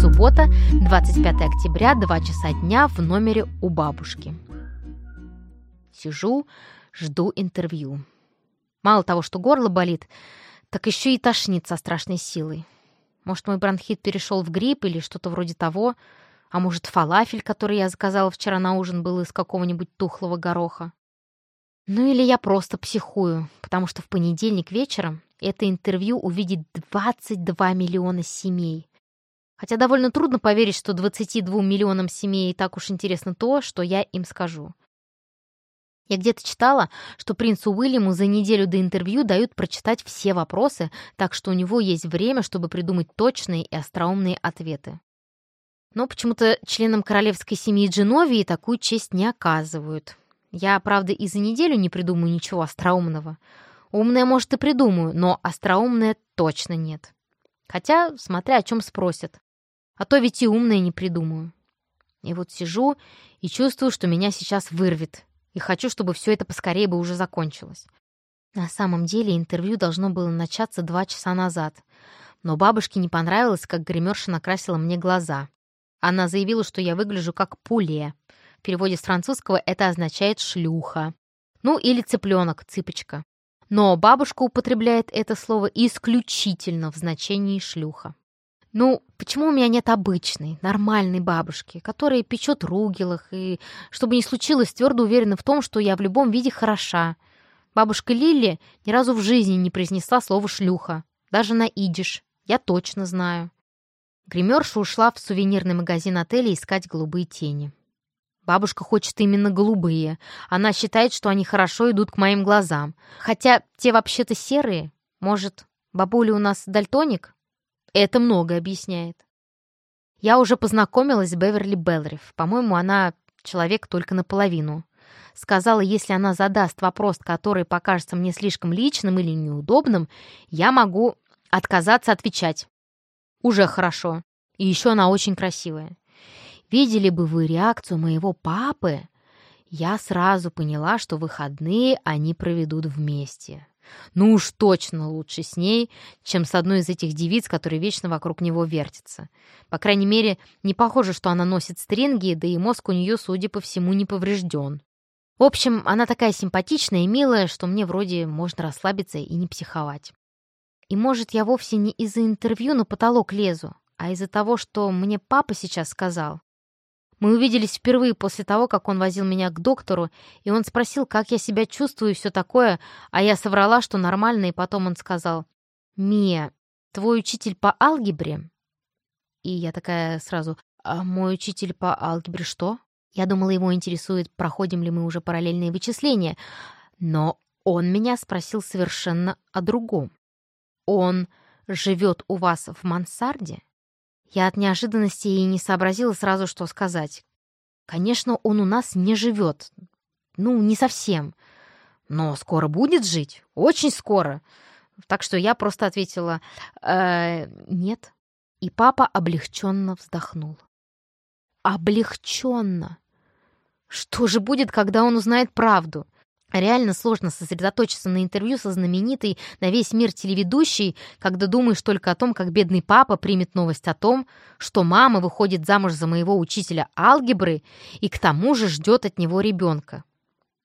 Суббота, 25 октября, 2 часа дня в номере у бабушки. Сижу, жду интервью. Мало того, что горло болит, так еще и тошнит со страшной силой. Может, мой бронхит перешел в грипп или что-то вроде того, а может, фалафель, который я заказала вчера на ужин, был из какого-нибудь тухлого гороха. Ну или я просто психую, потому что в понедельник вечером это интервью увидит 22 миллиона семей. Хотя довольно трудно поверить, что 22 миллионам семей так уж интересно то, что я им скажу. Я где-то читала, что принцу Уильяму за неделю до интервью дают прочитать все вопросы, так что у него есть время, чтобы придумать точные и остроумные ответы. Но почему-то членам королевской семьи Дженовии такую честь не оказывают. Я, правда, и за неделю не придумаю ничего остроумного. Умное, может, и придумаю, но остроумное точно нет. Хотя, смотря о чем спросят. А то ведь и умное не придумаю. И вот сижу и чувствую, что меня сейчас вырвет. И хочу, чтобы все это поскорее бы уже закончилось. На самом деле интервью должно было начаться два часа назад. Но бабушке не понравилось, как гримерша накрасила мне глаза. Она заявила, что я выгляжу как пуле. Переводе с французского это означает «шлюха». Ну, или цыпленок, цыпочка. Но бабушка употребляет это слово исключительно в значении «шлюха». Ну, почему у меня нет обычной, нормальной бабушки, которая печет ругелах и, чтобы не случилось, твердо уверена в том, что я в любом виде хороша. Бабушка Лили ни разу в жизни не произнесла слово «шлюха», даже на идиш, я точно знаю. Гримерша ушла в сувенирный магазин отеля искать голубые тени. Бабушка хочет именно голубые. Она считает, что они хорошо идут к моим глазам. Хотя те вообще-то серые. Может, бабуля у нас дальтоник? Это много объясняет. Я уже познакомилась с Беверли Белриф. По-моему, она человек только наполовину. Сказала, если она задаст вопрос, который покажется мне слишком личным или неудобным, я могу отказаться отвечать. Уже хорошо. И еще она очень красивая. Видели бы вы реакцию моего папы? Я сразу поняла, что выходные они проведут вместе. Ну уж точно лучше с ней, чем с одной из этих девиц, которые вечно вокруг него вертятся. По крайней мере, не похоже, что она носит стринги, да и мозг у нее, судя по всему, не поврежден. В общем, она такая симпатичная и милая, что мне вроде можно расслабиться и не психовать. И может, я вовсе не из-за интервью на потолок лезу, а из-за того, что мне папа сейчас сказал. Мы увиделись впервые после того, как он возил меня к доктору, и он спросил, как я себя чувствую и все такое, а я соврала, что нормально, и потом он сказал, «Мия, твой учитель по алгебре?» И я такая сразу, «А мой учитель по алгебре что?» Я думала, его интересует, проходим ли мы уже параллельные вычисления, но он меня спросил совершенно о другом. «Он живет у вас в мансарде?» Я от неожиданности и не сообразила сразу, что сказать. Конечно, он у нас не живет. Ну, не совсем. Но скоро будет жить. Очень скоро. Так что я просто ответила э, «нет». И папа облегченно вздохнул. Облегченно. Что же будет, когда он узнает правду? Реально сложно сосредоточиться на интервью со знаменитой на весь мир телеведущей, когда думаешь только о том, как бедный папа примет новость о том, что мама выходит замуж за моего учителя алгебры и к тому же ждет от него ребенка.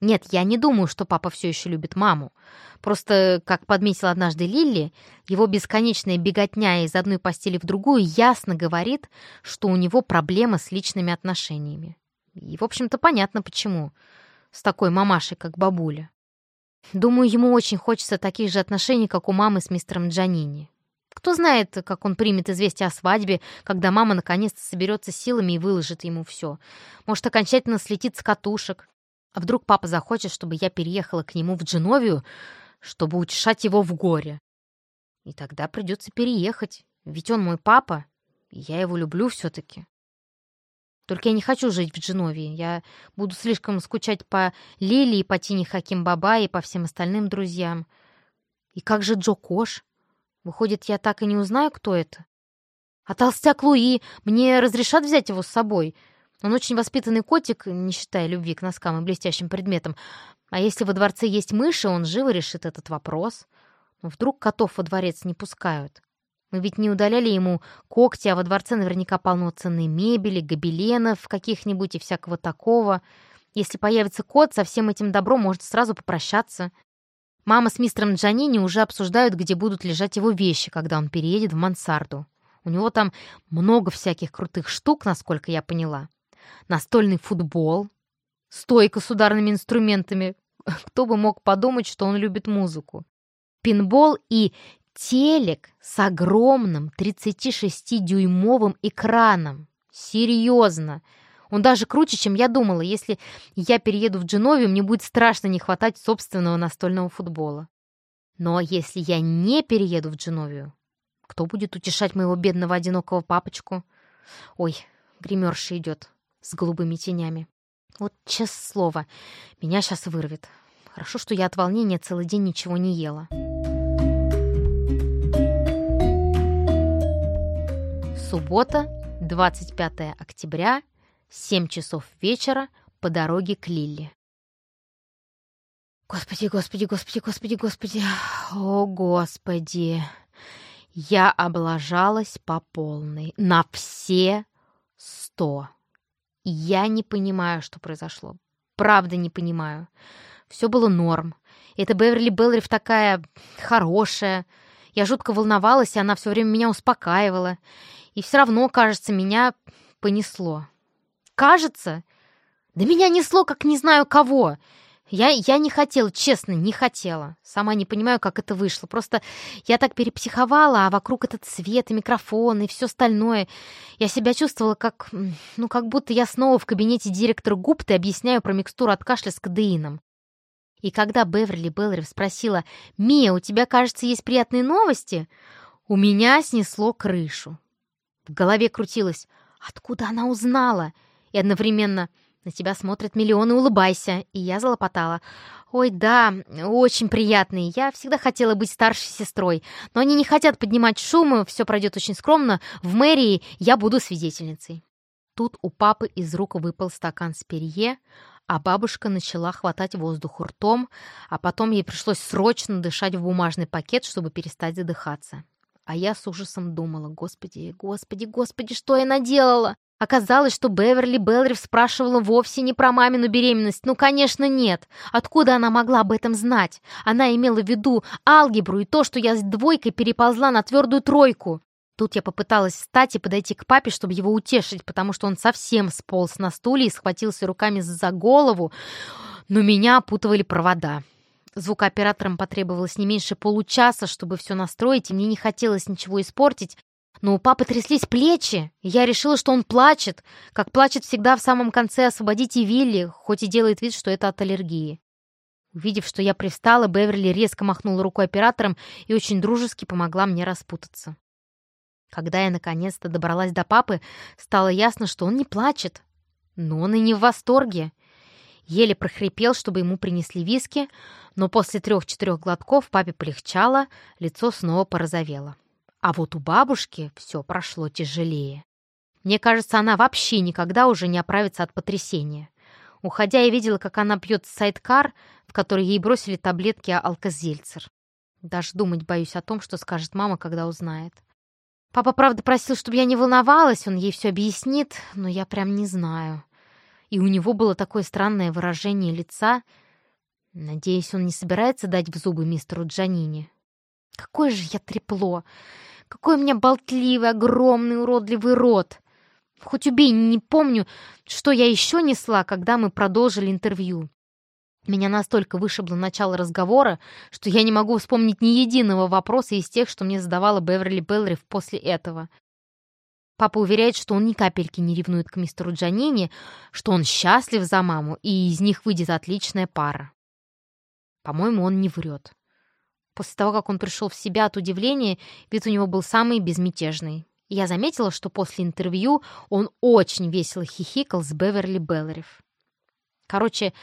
Нет, я не думаю, что папа все еще любит маму. Просто, как подметила однажды Лилли, его бесконечная беготня из одной постели в другую ясно говорит, что у него проблемы с личными отношениями. И, в общем-то, понятно почему с такой мамашей, как бабуля. Думаю, ему очень хочется таких же отношений, как у мамы с мистером Джанини. Кто знает, как он примет известие о свадьбе, когда мама наконец-то соберется силами и выложит ему все. Может, окончательно слетит с катушек. А вдруг папа захочет, чтобы я переехала к нему в Дженовию, чтобы утешать его в горе? И тогда придется переехать, ведь он мой папа, и я его люблю все-таки. Только я не хочу жить в Дженовии. Я буду слишком скучать по Лили и по Тине Хаким Баба и по всем остальным друзьям. И как же Джо Кош? Выходит, я так и не узнаю, кто это? А толстяк Луи, мне разрешат взять его с собой? Он очень воспитанный котик, не считая любви к носкам и блестящим предметам. А если во дворце есть мыши, он живо решит этот вопрос. Но вдруг котов во дворец не пускают? Мы ведь не удаляли ему когти, а во дворце наверняка полно ценной мебели, гобеленов каких-нибудь и всякого такого. Если появится кот, со всем этим добром может сразу попрощаться. Мама с мистером Джанини уже обсуждают, где будут лежать его вещи, когда он переедет в мансарду. У него там много всяких крутых штук, насколько я поняла. Настольный футбол, стойка с ударными инструментами. Кто бы мог подумать, что он любит музыку. Пинбол и Телек с огромным 36-дюймовым экраном. Серьезно. Он даже круче, чем я думала. Если я перееду в Дженовию, мне будет страшно не хватать собственного настольного футбола. Но если я не перееду в Дженовию, кто будет утешать моего бедного одинокого папочку? Ой, гримерша идет с голубыми тенями. Вот честное слово, меня сейчас вырвет. Хорошо, что я от волнения целый день ничего не ела. Суббота, 25 октября, 7 часов вечера, по дороге к Лилле. Господи, господи, господи, господи, господи, о, господи. Я облажалась по полной, на все сто. Я не понимаю, что произошло. Правда не понимаю. Все было норм. Это Беверли Белларев такая хорошая. Я жутко волновалась, и она все время меня успокаивала. И все равно, кажется, меня понесло. Кажется? Да меня несло, как не знаю кого. Я, я не хотела, честно, не хотела. Сама не понимаю, как это вышло. Просто я так перепсиховала, а вокруг этот свет и микрофон и все остальное. Я себя чувствовала как... Ну, как будто я снова в кабинете директора Гупты объясняю про микстуру от кашля с кадеином. И когда Беверли Белларев спросила, «Мия, у тебя, кажется, есть приятные новости?» У меня снесло крышу. В голове крутилось «Откуда она узнала?» И одновременно «На тебя смотрят миллионы, улыбайся!» И я залопотала «Ой, да, очень приятный. Я всегда хотела быть старшей сестрой, но они не хотят поднимать шум, все пройдет очень скромно. В мэрии я буду свидетельницей». Тут у папы из рук выпал стакан с перье, а бабушка начала хватать воздух ртом, а потом ей пришлось срочно дышать в бумажный пакет, чтобы перестать задыхаться. А я с ужасом думала, господи, господи, господи, что я наделала? Оказалось, что Беверли Белриф спрашивала вовсе не про мамину беременность. Ну, конечно, нет. Откуда она могла об этом знать? Она имела в виду алгебру и то, что я с двойкой переползла на твердую тройку. Тут я попыталась встать и подойти к папе, чтобы его утешить, потому что он совсем сполз на стуле и схватился руками за голову, но меня опутывали провода. Звукооператорам потребовалось не меньше получаса, чтобы все настроить, и мне не хотелось ничего испортить. Но у папы тряслись плечи, и я решила, что он плачет, как плачет всегда в самом конце «Освободите Вилли», хоть и делает вид, что это от аллергии. Увидев, что я привстала, Беверли резко махнула рукой оператором и очень дружески помогла мне распутаться. Когда я наконец-то добралась до папы, стало ясно, что он не плачет. Но он и не в восторге. Еле прохрипел, чтобы ему принесли виски, но после трех-четырех глотков папе полегчало, лицо снова порозовело. А вот у бабушки все прошло тяжелее. Мне кажется, она вообще никогда уже не оправится от потрясения. Уходя, я видела, как она пьет сайдкар, в который ей бросили таблетки алкозельцер. Даже думать боюсь о том, что скажет мама, когда узнает. Папа, правда, просил, чтобы я не волновалась, он ей все объяснит, но я прям не знаю и у него было такое странное выражение лица. Надеюсь, он не собирается дать в зубы мистеру Джанини. Какое же я трепло! Какой у меня болтливый, огромный, уродливый рот! Хоть убей, не помню, что я еще несла, когда мы продолжили интервью. Меня настолько вышибло начало разговора, что я не могу вспомнить ни единого вопроса из тех, что мне задавала Беверли Беллриф после этого. Папа уверяет, что он ни капельки не ревнует к мистеру Джанини, что он счастлив за маму, и из них выйдет отличная пара. По-моему, он не врет. После того, как он пришел в себя от удивления, вид у него был самый безмятежный. я заметила, что после интервью он очень весело хихикал с Беверли Белларев. Короче,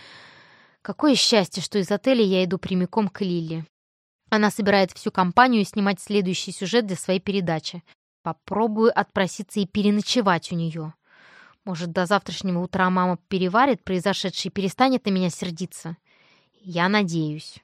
какое счастье, что из отеля я иду прямиком к Лиле. Она собирает всю компанию снимать следующий сюжет для своей передачи. Попробую отпроситься и переночевать у нее. Может, до завтрашнего утра мама переварит произошедшее и перестанет на меня сердиться? Я надеюсь.